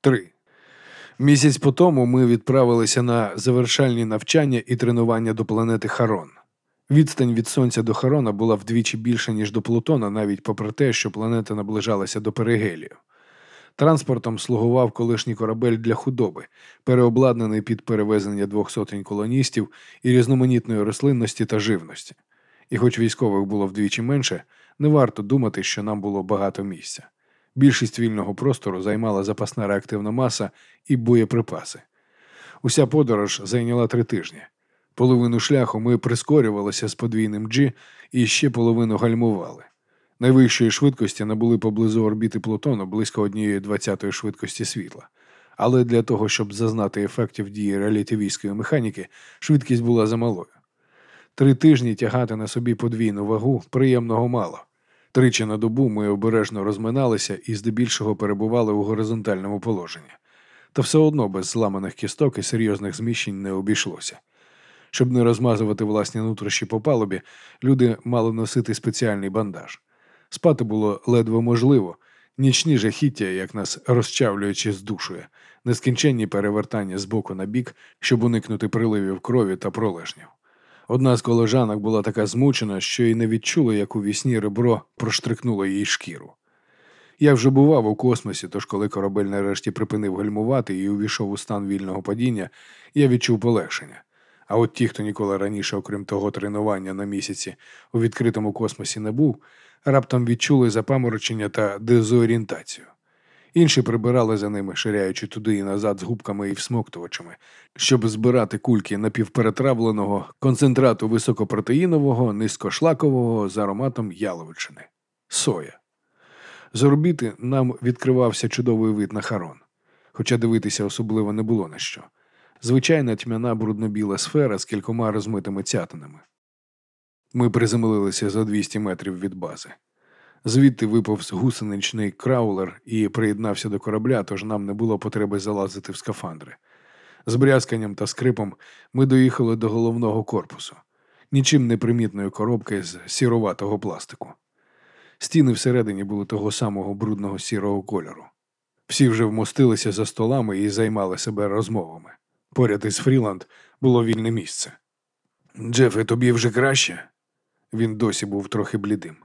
3. Місяць по тому ми відправилися на завершальні навчання і тренування до планети Харон. Відстань від Сонця до Харона була вдвічі більша, ніж до Плутона, навіть попри те, що планета наближалася до перигелію. Транспортом слугував колишній корабель для худоби, переобладнаний під перевезення двох сотень колоністів і різноманітної рослинності та живності. І хоч військових було вдвічі менше, не варто думати, що нам було багато місця. Більшість вільного простору займала запасна реактивна маса і боєприпаси. Уся подорож зайняла три тижні. Половину шляху ми прискорювалися з подвійним G і ще половину гальмували. Найвищої швидкості набули поблизу орбіти Плутону близько однієї двадцятої швидкості світла. Але для того, щоб зазнати ефектів дії релятивістської механіки, швидкість була замалою. Три тижні тягати на собі подвійну вагу приємного мало. Тричі на добу ми обережно розминалися і здебільшого перебували у горизонтальному положенні. Та все одно без зламаних кісток і серйозних зміщень не обійшлося. Щоб не розмазувати власні нутрощі по палубі, люди мали носити спеціальний бандаж. Спати було ледве можливо, нічні жахіття, як нас розчавлюючи, здушує, нескінченні перевертання з боку на бік, щоб уникнути приливів крові та пролежнів. Одна з колежанок була така змучена, що й не відчула, як у вісні ребро проштрикнуло їй шкіру. Я вже бував у космосі, тож коли корабель нарешті припинив гальмувати і увійшов у стан вільного падіння, я відчув полегшення. А от ті, хто ніколи раніше, окрім того тренування на місяці, у відкритому космосі не був, раптом відчули запаморочення та дезорієнтацію. Інші прибирали за ними, ширяючи туди і назад з губками і всмоктувачами, щоб збирати кульки напівперетравленого концентрату високопротеїнового, низькошлакового з ароматом яловичини соя. З орбіти нам відкривався чудовий вид на харон, хоча дивитися особливо не було на що. Звичайна тьмяна брудно-біла сфера з кількома розмитими цятинами. Ми приземлилися за 200 метрів від бази. Звідти виповз гусеничний краулер і приєднався до корабля, тож нам не було потреби залазити в скафандри. З брязканням та скрипом ми доїхали до головного корпусу, нічим не примітної коробки з сіроватого пластику. Стіни всередині були того самого брудного сірого кольору. Всі вже вмостилися за столами і займали себе розмовами. Поряд із Фріланд було вільне місце. Джефе, тобі вже краще? Він досі був трохи блідим.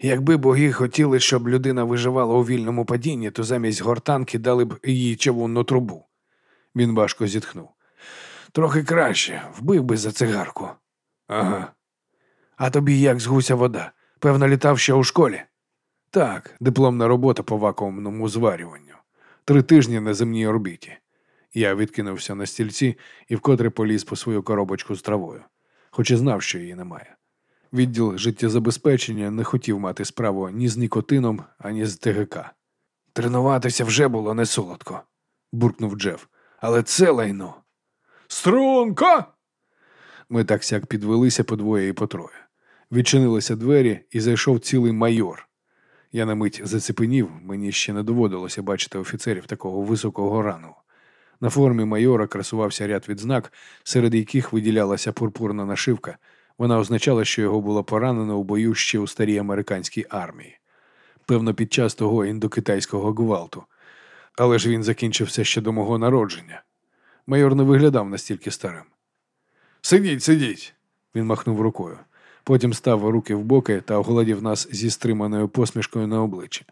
Якби боги хотіли, щоб людина виживала у вільному падінні, то замість гортанки дали б їй чавунну трубу. Він важко зітхнув. Трохи краще, вбив би за цигарку. Ага. А тобі як з гуся вода? Певно, літав ще у школі? Так, дипломна робота по вакуумному зварюванню. Три тижні на земній орбіті. Я відкинувся на стільці і вкотре поліз по свою коробочку з травою, хоч і знав, що її немає. Відділ життєзабезпечення не хотів мати справу ні з нікотином, ані з ТГК. Тренуватися вже було не солодко, буркнув Джеф. Але це лайно. Струнко! Ми так сяк підвелися по двоє і по троє. Відчинилися двері і зайшов цілий майор. Я на мить зацепенів, мені ще не доводилося бачити офіцерів такого високого рану. На формі майора красувався ряд відзнак, серед яких виділялася пурпурна нашивка. Вона означала, що його було поранено у бою ще у старій американській армії. Певно, під час того індокитайського гвалту. Але ж він закінчився ще до мого народження. Майор не виглядав настільки старим. Сидіть, сидіть, він махнув рукою. Потім став руки в боки та оголодів нас зі стриманою посмішкою на обличчі.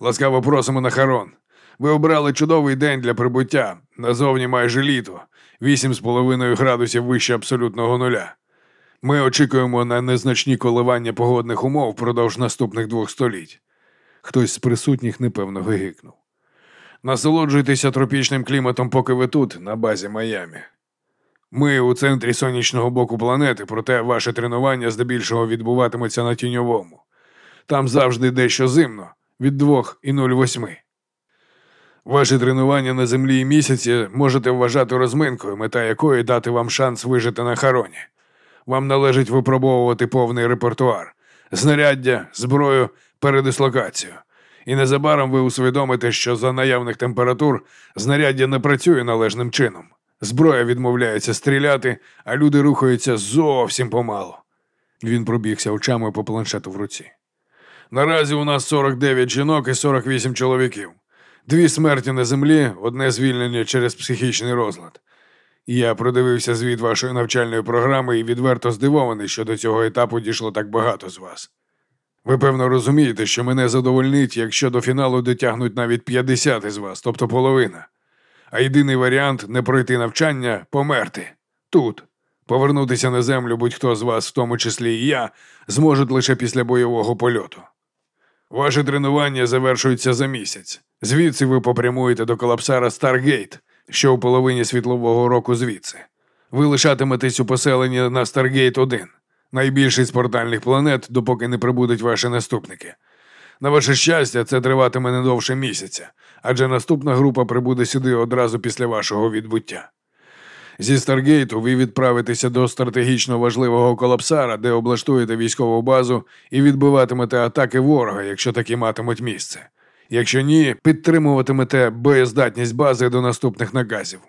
Ласкаво просимо на Харон. Ви обрали чудовий день для прибуття. Назовні майже літо, вісім з половиною градусів вище абсолютного нуля. Ми очікуємо на незначні коливання погодних умов впродовж наступних двох століть. Хтось з присутніх непевно гигикнув. Насолоджуйтеся тропічним кліматом, поки ви тут, на базі Майамі. Ми у центрі сонячного боку планети, проте ваше тренування здебільшого відбуватиметься на тіньовому. Там завжди дещо зимно від 2 і 0,8. Ваші тренування на землі і місяці можете вважати розминкою, мета якої дати вам шанс вижити на хароні. Вам належить випробовувати повний репертуар, знаряддя, зброю, передислокацію. І незабаром ви усвідомите, що за наявних температур знаряддя не працює належним чином. Зброя відмовляється стріляти, а люди рухаються зовсім помало. Він пробігся очами по планшету в руці. Наразі у нас 49 жінок і 48 чоловіків. Дві смерті на землі, одне звільнення через психічний розлад. Я продивився звіт вашої навчальної програми і відверто здивований, що до цього етапу дійшло так багато з вас. Ви певно розумієте, що мене задовольнить, якщо до фіналу дотягнуть навіть 50 із вас, тобто половина. А єдиний варіант не пройти навчання померти тут. Повернутися на землю будь-хто з вас, в тому числі і я, зможуть лише після бойового польоту. Ваше тренування завершується за місяць. Звідси ви попрямуєте до колапсара Старгейт, що у половині світлового року звідси. Ви лишатиметесь у поселенні на Старгейт 1 найбільший з портальних планет, допоки не прибудуть ваші наступники. На ваше щастя, це триватиме не довше місяця, адже наступна група прибуде сюди одразу після вашого відбуття. Зі Старгейту ви відправитеся до стратегічно важливого колапсара, де облаштуєте військову базу і відбиватимете атаки ворога, якщо такі матимуть місце. Якщо ні, підтримуватимете боєздатність бази до наступних наказів.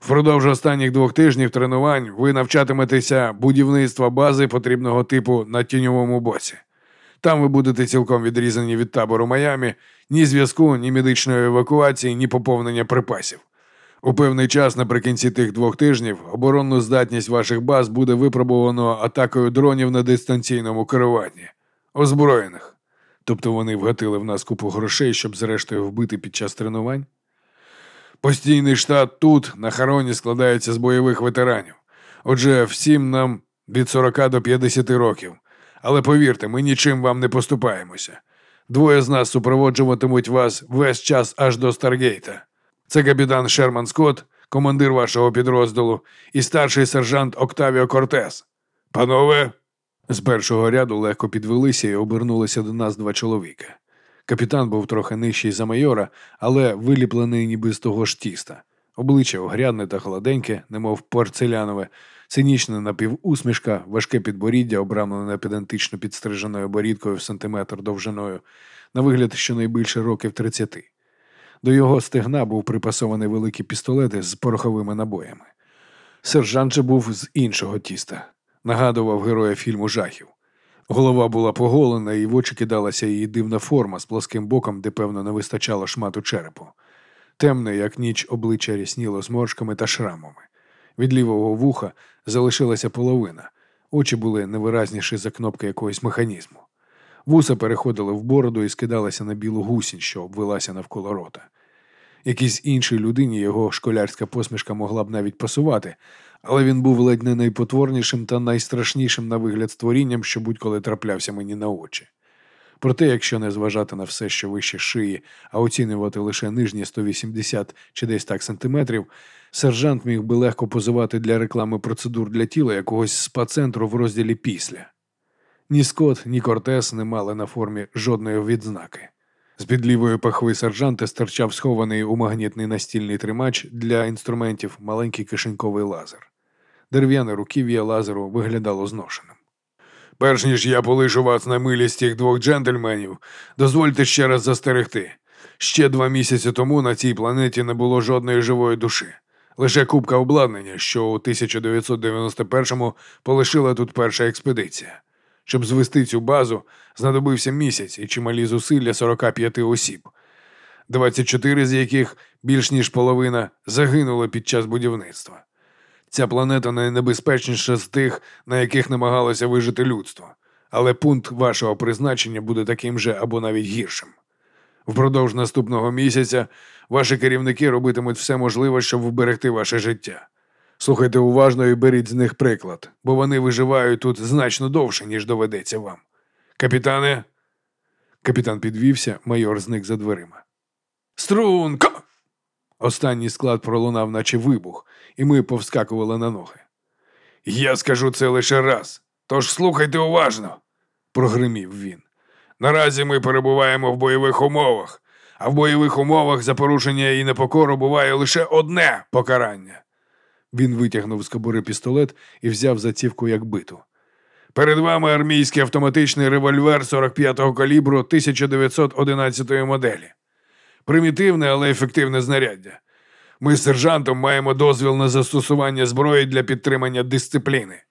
Впродовж останніх двох тижнів тренувань ви навчатиметеся будівництва бази потрібного типу на тіньовому боці. Там ви будете цілком відрізані від табору Майамі, ні зв'язку, ні медичної евакуації, ні поповнення припасів. У певний час наприкінці тих двох тижнів оборонну здатність ваших баз буде випробовано атакою дронів на дистанційному керуванні, озброєних. Тобто вони вгатили в нас купу грошей, щоб зрештою вбити під час тренувань. Постійний штат тут, на хароні, складається з бойових ветеранів. Отже, всім нам від 40 до 50 років. Але повірте, ми нічим вам не поступаємося. Двоє з нас супроводжуватимуть вас весь час аж до Старгейта. Це капітан Шерман Скотт, командир вашого підрозділу, і старший сержант Октавіо Кортес. Панове, з першого ряду легко підвелися і обернулися до нас два чоловіка. Капітан був трохи нижчий за майора, але виліплений ніби з того ж тіста. Обличчя огрядне та холоденьке, немов порцелянове, цинічна напівусмішка, важке підборіддя, обрамлене педантично підстриженою борідкою в сантиметр довжиною, на вигляд щонайбільше років тридцяти. До його стегна був припасований великий пістолет з пороховими набоями. Сержант же був з іншого тіста, нагадував героя фільму жахів. Голова була поголена, і в очі кидалася її дивна форма з плоским боком, де, певно, не вистачало шмату черепу. Темне, як ніч, обличчя рісніло зморшками та шрамами. Від лівого вуха залишилася половина, очі були невиразніші за кнопки якогось механізму. Вуса переходили в бороду і скидалися на білу гусінь, що обвелася навколо рота. Якійсь іншій людині його школярська посмішка могла б навіть пасувати, але він був ледь не найпотворнішим та найстрашнішим на вигляд створінням, що будь-коли траплявся мені на очі. Проте, якщо не зважати на все, що вище шиї, а оцінювати лише нижні 180 чи десь так сантиметрів, сержант міг би легко позивати для реклами процедур для тіла якогось спа-центру в розділі після. Ні Скот, ні Кортес не мали на формі жодної відзнаки. З під лівої пахви сержанта стирчав схований у магнітний настільний тримач для інструментів маленький кишеньковий лазер. Дерев'яне руків'я лазеру виглядало зношеним. Перш ніж я полишу вас на милість тих двох джентльменів, дозвольте ще раз застерегти. Ще два місяці тому на цій планеті не було жодної живої душі, лише кубка обладнання, що у 1991-му полишила тут перша експедиція. Щоб звести цю базу, знадобився місяць і чималі зусилля 45 осіб, 24 з яких більш ніж половина загинули під час будівництва. Ця планета найнебезпечніша з тих, на яких намагалося вижити людство, але пункт вашого призначення буде таким же або навіть гіршим. Впродовж наступного місяця ваші керівники робитимуть все можливе, щоб вберегти ваше життя. Слухайте уважно і беріть з них приклад, бо вони виживають тут значно довше, ніж доведеться вам. Капітане. Капітан підвівся, майор зник за дверима. Струнко! Останній склад пролунав, наче вибух, і ми повскакували на ноги. Я скажу це лише раз, тож слухайте уважно, прогримів він. Наразі ми перебуваємо в бойових умовах, а в бойових умовах за порушення і непокору буває лише одне покарання. Він витягнув з кобури пістолет і взяв зацівку як биту. Перед вами армійський автоматичний револьвер 45-го калібру 1911 моделі. Примітивне, але ефективне знаряддя. Ми з сержантом маємо дозвіл на застосування зброї для підтримання дисципліни.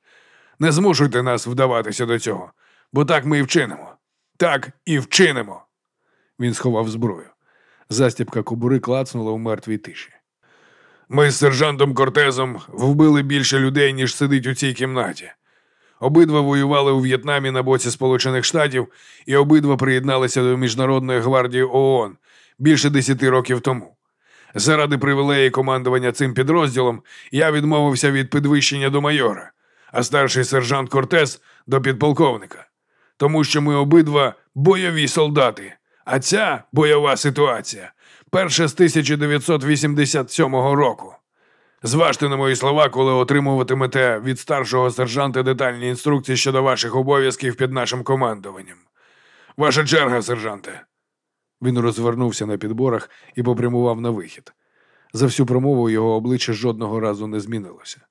Не змушуйте нас вдаватися до цього, бо так ми і вчинимо. Так і вчинимо. Він сховав зброю. Застібка кобури клацнула у мертвій тиші. Ми з сержантом Кортезом вбили більше людей, ніж сидить у цій кімнаті. Обидва воювали у В'єтнамі на боці Сполучених Штатів і обидва приєдналися до Міжнародної гвардії ООН більше десяти років тому. Заради привілеї командування цим підрозділом я відмовився від підвищення до майора, а старший сержант Кортес до підполковника. Тому що ми обидва бойові солдати, а ця бойова ситуація перша з 1987 року. Зважте на мої слова, коли отримуватимете від старшого сержанта детальні інструкції щодо ваших обов'язків під нашим командуванням. Ваша черга, сержанте. Він розвернувся на підборах і попрямував на вихід. За всю промову його обличчя жодного разу не змінилося.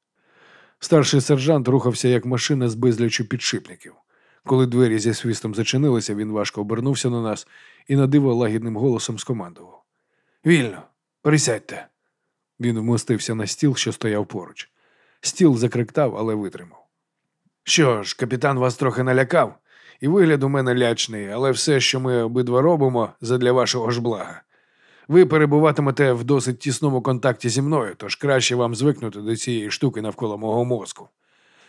Старший сержант рухався як машина з безлічю підшипників. Коли двері зі свистом зачинилися, він важко обернувся на нас і на диво лагідним голосом скомандував: Вільно, присядьте. Він вмостився на стіл, що стояв поруч. Стіл закриктав, але витримав. Що ж, капітан вас трохи налякав, і вигляд у мене лячний, але все, що ми обидва робимо, задля вашого ж блага. Ви перебуватимете в досить тісному контакті зі мною, тож краще вам звикнути до цієї штуки навколо мого мозку.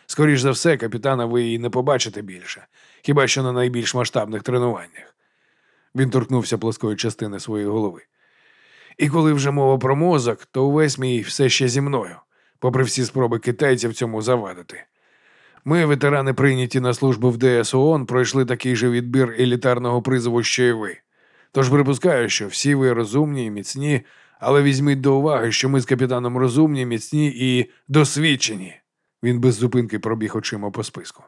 Скоріш за все, капітана ви і не побачите більше, хіба що на найбільш масштабних тренуваннях. Він торкнувся плоскої частини своєї голови. І коли вже мова про мозок, то увесь мій все ще зі мною, попри всі спроби китайців цьому завадити. Ми, ветерани, прийняті на службу в ДС ООН, пройшли такий же відбір елітарного призову, що і ви. Тож припускаю, що всі ви розумні і міцні, але візьміть до уваги, що ми з капітаном розумні, міцні і досвідчені. Він без зупинки пробіг очима по списку.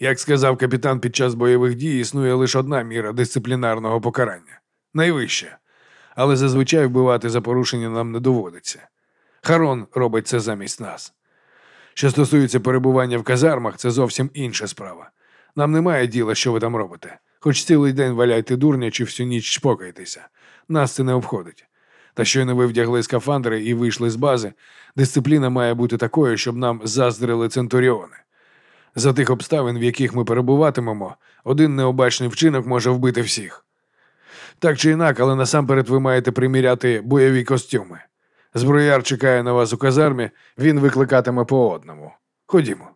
Як сказав капітан під час бойових дій, існує лише одна міра дисциплінарного покарання найвища. Але зазвичай вбивати за порушення нам не доводиться. Харон робить це замість нас. Що стосується перебування в казармах, це зовсім інша справа. Нам немає діла, що ви там робите. Хоч цілий день валяйте дурня чи всю ніч чпокайтеся. Нас це не обходить. Та щойно ви вдягли скафандри і вийшли з бази, дисципліна має бути такою, щоб нам заздрили центуріони. За тих обставин, в яких ми перебуватимемо, один необачний вчинок може вбити всіх. Так чи інак, але насамперед ви маєте приміряти бойові костюми. Зброяр чекає на вас у казармі, він викликатиме по одному. Ходімо.